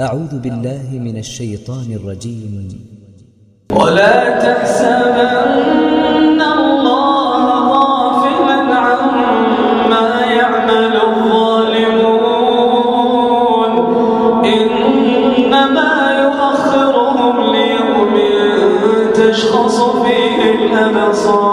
أعوذ بالله من الشيطان الرجيم. ولا تحسبن الله غافلا عما يعمل الظالمون. إنما يؤخرهم ليوم تشخص فيه الأبصار.